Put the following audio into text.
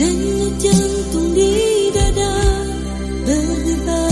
Dengar jantung di dada berdebar